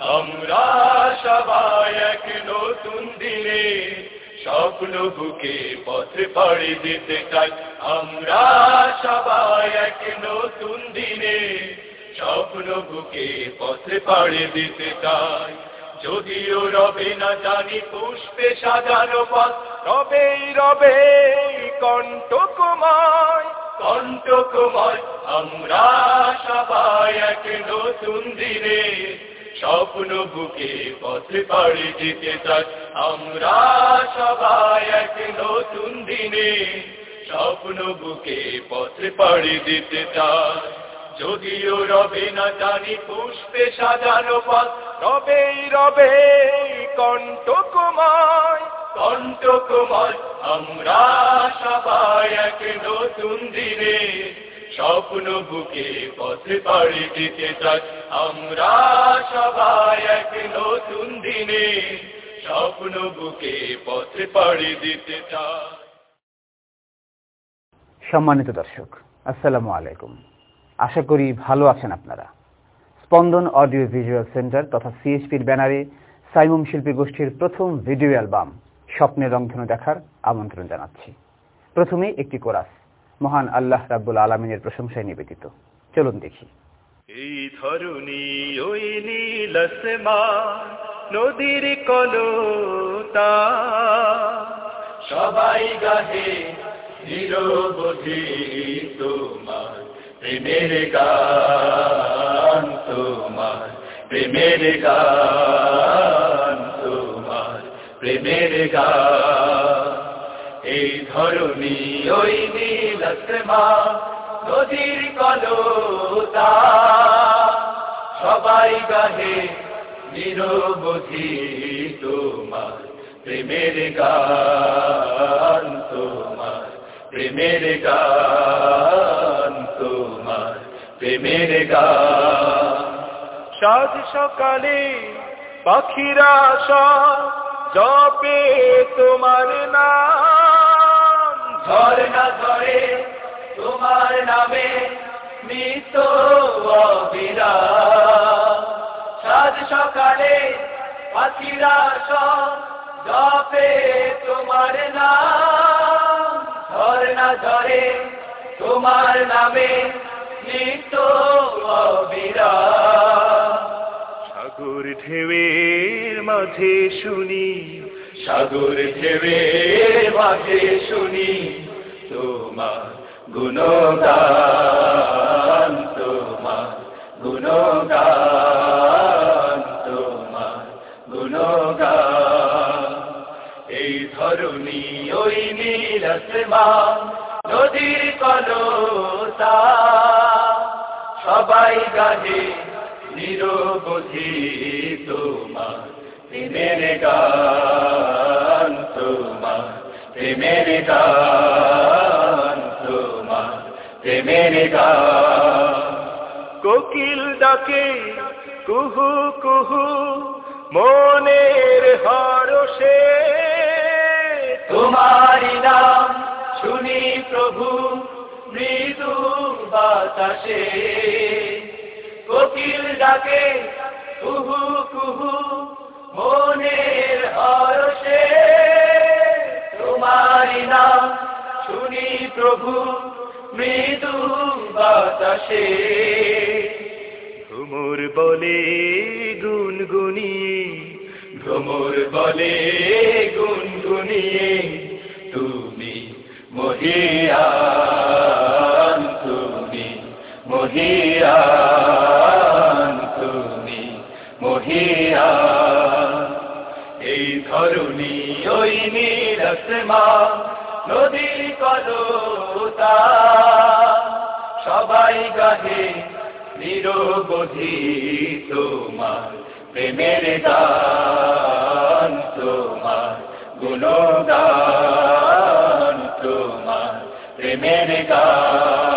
আমরা সবাই এক নতুন দিনে স্বপ্ন বুকে পথে পাড়ি দিতে চাই। আমরা সবাই এক নতুন দিনে স্বপ্ন বুকে পথে পাড়ি দিতে চাই। যদিও রবে না জানি পুষ্পে সাজানো পথ রবে রবে কণ্ঠকুমায় কণ্ঠকুমায় আমরা সবাই এক নতুন দিনে স্বপ্ন বুকে পথে পাড়ি দিতে চাই। আমরা সবাই এক নতুন দিনে স্বপ্ন বুকে পথে পাড়ি দিতে চাই। যদিও রবে না জানি পুষ্পে সাজানো পথ, রবেই রবে কণ্ঠকুমায় কণ্ঠকুমায় আমরা সবাই এক নতুন দিনে স্বপ্ন বুকে পথে পাড়ি দিতে চাই। আমরা সবাই এক নতুন দিনে স্বপ্ন বুকে পথে পাড়ি দিতে চাই। সম্মানিত দর্শক, আসসালামু আলাইকুম। আশা করি ভালো আছেন আপনারা। স্পন্দন অডিও ভিজুয়াল সেন্টার তথা সিএসপির ব্যানারে সাইমুম শিল্পী গোষ্ঠীর প্রথম ভিডিও অ্যালবাম স্বপ্নের রংধনু দেখার আমন্ত্রণ জানাচ্ছি। প্রথমে একটি কোরাস। মহান আল্লাহ রাব্বুল আলমিনের প্রশংসায় নিবেদিত। চলুন দেখি। এই ধরুনি ওই নীল আসমান, নদীর কলতা। সবাই গাহে নিরবধি তোমার প্রেমের গান তোমার, প্রেমের গান তোমার, প্রেমের গান এই ধরুনি ওই নীল আসমান নদীর কলতা। সবাই গাহে নিরবধি তোমার প্রেমের গান, তোমার প্রেমের গান, তোমার প্রেমের গান। সাজ সকালে পাখিরা সব জপে তোমার নাম। ঝরে না ঝরে তোমার নামে মৃত অবিরা। সাজ সকালে পাখিরা সব জপে তোমার নাম। ঝরে না ঝরে তোমার নামে মৃত অবিরা। সাগর ঢেউয়ের মাঝে শুনি সাগর ঢেউয়ের মাঝে শুনি তোমার গুণগান তোমার গুণগান তোমার গুণগান। এই ধরুনি ওই নীল নদীর কলতা, সবাই গাহে নিরবধি তোমার গান। তোমার প্রেমের প্রেমের কোকিল ডাকে, কুহু কুহু, মনের হরষে। তোমারি নাম শুনি প্রভু, মৃদু বাতাসে। কোকিল ডাকে, কুহু কুহু, মনের প্রভু মৃদু বাতাসে। ভ্রমর বলে গুনগুনিয়ে ভ্রমর বলে গুনগুনিয়ে তুমি মহিয়ান তুমি মহিয়ান তুমি মহিয়ান। এই ধরুনি ওই নীলসমা নদীর কলতা সবাই গাহে নিরবধি তোমার প্রেমের গান তোমার গুণগান তোমার প্রেমের গান।